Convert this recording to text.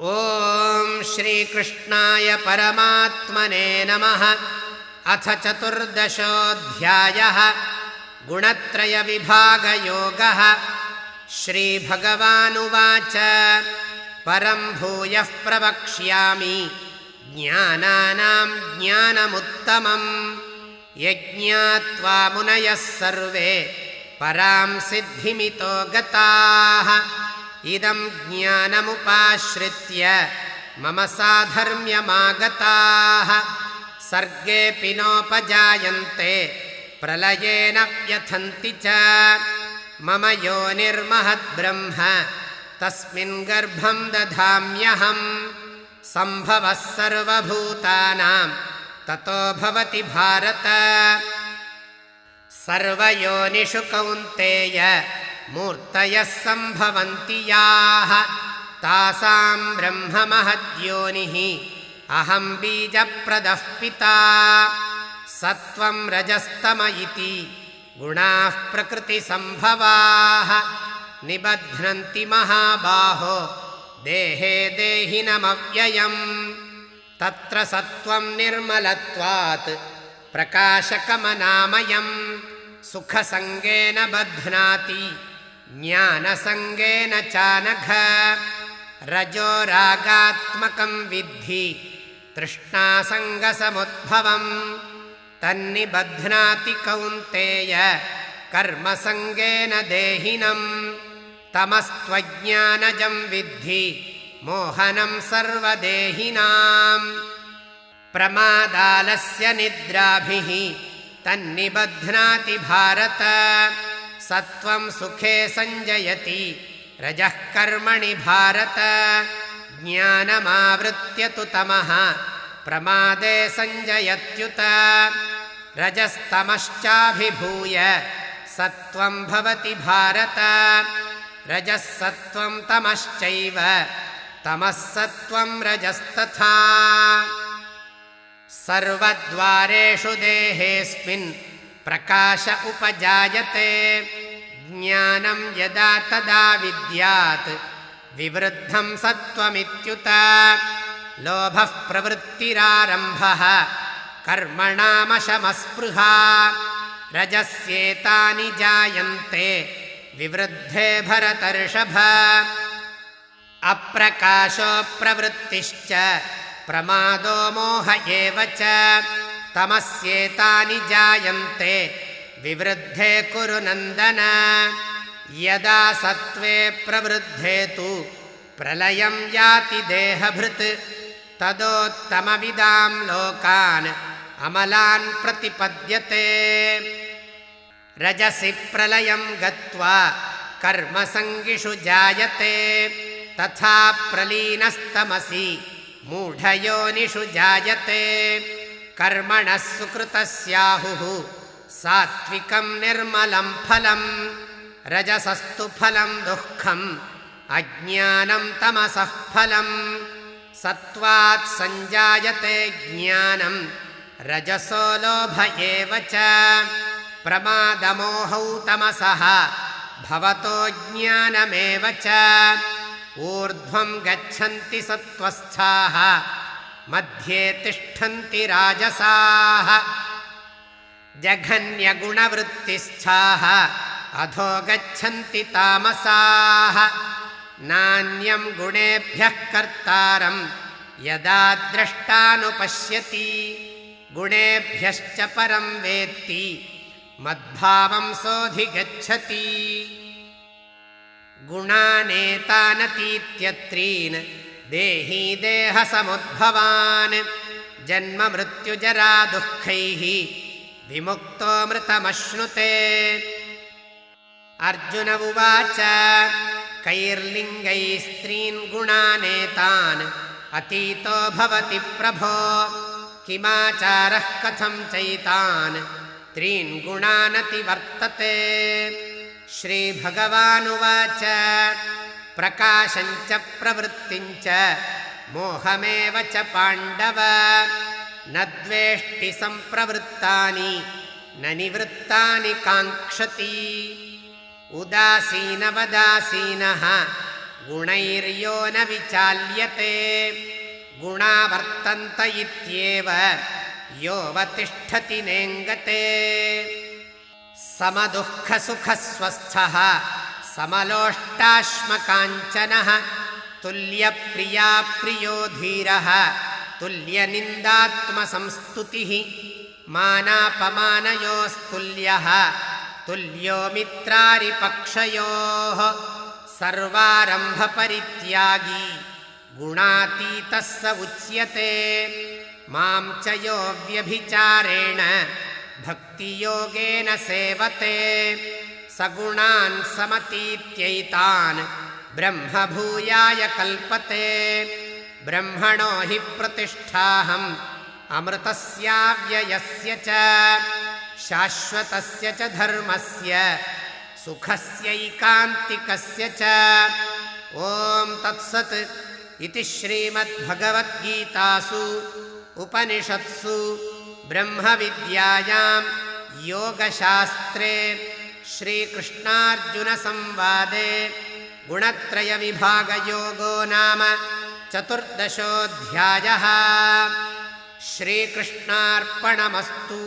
ॐ श्रीकृष्णाय परमात्मने नमः। अथ चतुर्दशोऽध्यायः। गुणत्रयविभागयोगः। श्रीभगवानुवाच। परं भूयः प्रवक्ष्यामि। ज्ञानानां ज्ञानमुत्तमम् यज्ञात्वा मुनयः सर्वे। परां सिद्धिमितो गताः इदं ज्ञानमुपाश्रित्य मम साधर्म्यमागताः। सर्गेऽपि नोपजायन्ते प्रलयेन व्यथन्ति च। मम यो निर्महद्ब्रह्म तस्मिन् गर्भं दधाम्यहम्। सम्भवः सर्वभूतानां ततो भवति भारत। सर्वयोनिषु कौन्तेय मूर्तयः सम्भवन्ति याः। तासां ब्रह्ममहद्योनिः। अहं बीजप्रदः पिता। सत्त्वं रजस्तम इति गुणाः प्रकृतिसम्भवाः। निबध्नन्ति महाबाहो। देहे देहिनमव्ययम्। तत्र सत्त्वं निर्मलत्वात्। प्रकाशकमनामयम्। सुखसङ्गेन बध्नाति ज्ञानसङ्गेन चानघ। रजो रागात्मकं विद्धि तृष्णासङ्गसमुद्भवम् तन्निबध्नाति कौन्तेय कर्मसङ्गेन देहिनम् तमस्त्वज्ञानजं विद्धि मोहनं सर्वदेहिनाम् प्रमादालस्य निद्राभिः तन्निबध्नाति भारत सत्त्वं सुखे सञ्जयति रजः कर्मणि भारत। ज्ञानमावृत्य तु तमः। प्रमादे सञ्जयत्युत रजस्तमश्चाभिभूय। सत्त्वं भवति भारत। रजः सत्त्वं तमश्चैव। तमः सत्त्वं रजस्तथा। सर्वद्वारेषु देहेऽस्मिन् प्रकाश उपजायते। ज्ञानं यदा तदा विद्यात्। विवृद्धं सत्त्वमित्युत। लोभः प्रवृत्तिरारम्भः। कर्मणामशमस्पृहा। रजस्येतानि जायन्ते। विवृद्धे भरतर्षभ। अप्रकाशो प्रवृत्तिश्च। प्रमादो मोह एव च तमस्येतानि जायन्ते। विवृद्धे कुरु नन्दन। यदा सत्त्वे प्रवृद्धे तु प्रलयं याति देहभृत्। तदोत्तमविदां लोकान् अमलान् प्रतिपद्यते। रजसि प्रलयं गत्वा कर्मसङ्गिषु जायते। तथा प्रलीनस्तमसि मूढयोनिषु जायते कर्मणः सुकृतस्याहुः। सात्विकं निर्मलं फलं रजसस्तु फलं दुःखम् अज्ञानं तमसः फलं सत्त्वात् सञ्जायते ज्ञानं रजसो लोभ एव च। प्रमादमोहौ तमसः भवतो ज्ञानमेव च। ऊर्ध्वं गच्छन्ति सत्त्वस्थाः मध्ये तिष्ठन्ति राजसाः। जघन्यगुणवृत्तिस्थाः। अधो गच्छन्ति तामसाः। नान्यं गुणेभ्यः कर्तारं यदा द्रष्टानुपश्यति। गुणेभ्यश्च परं वेत्ति। मद्भावं सोऽधिगच्छति। गुणानेतानतीत्यत्रीन् देही देहसमुद्भवान्। जन्ममृत्युजरा दुःखैः विमुक्तोऽमृतमश्नुते अर्जुन उवाच कैर्लिङ्गैः स्त्रीन् गुणानेतान् अतीतो भवति प्रभो किमाचारः कथं चैतान् त्रीन् गुणानतिवर्तते। श्रीभगवानुवाच प्रकाशञ्च प्रवृत्तिञ्च मोहमेव च पाण्डव। न द्वेष्टि सम्प्रवृत्तानि न निवृत्तानि काङ्क्षति। उदासीनवदासीनः गुणैर्यो न विचाल्यते। गुणा वर्तन्त इत्येव योऽवतिष्ठति नेङ्गते। समदुःखसुखस्वस्थः समलोष्टाश्मकाञ्चनः। तुल्यप्रिया प्रियो धीरः। तुल्यनिन्दात्मसंस्तुतिः। मानापमानयोस्तुल्यः। तुल्यो मित्रारिपक्षयोः। सर्वारम्भपरित्यागी। गुणातीतः स उच्यते। मां च यो व्यभिचारेण। भक्तियोगेन सेवते सगुणान् समतीत्यैतान् ब्रह्मभूयाय कल्पते। ब्रह्मणो हि प्रतिष्ठाहम् अमृतस्याव्ययस्य च शाश्वतस्य च धर्मस्य सुखस्यैकान्तिकस्य च। ॐ तत्सत् इति श्रीमद्भगवद्गीतासु उपनिषत्सु ब्रह्मविद्यायां योगशास्त्रे श्रीकृष्णार्जुनसंवादे गुणत्रयविभागयोगो नाम चतुर्दशोऽध्यायः। श्रीकृष्णार्पणमस्तु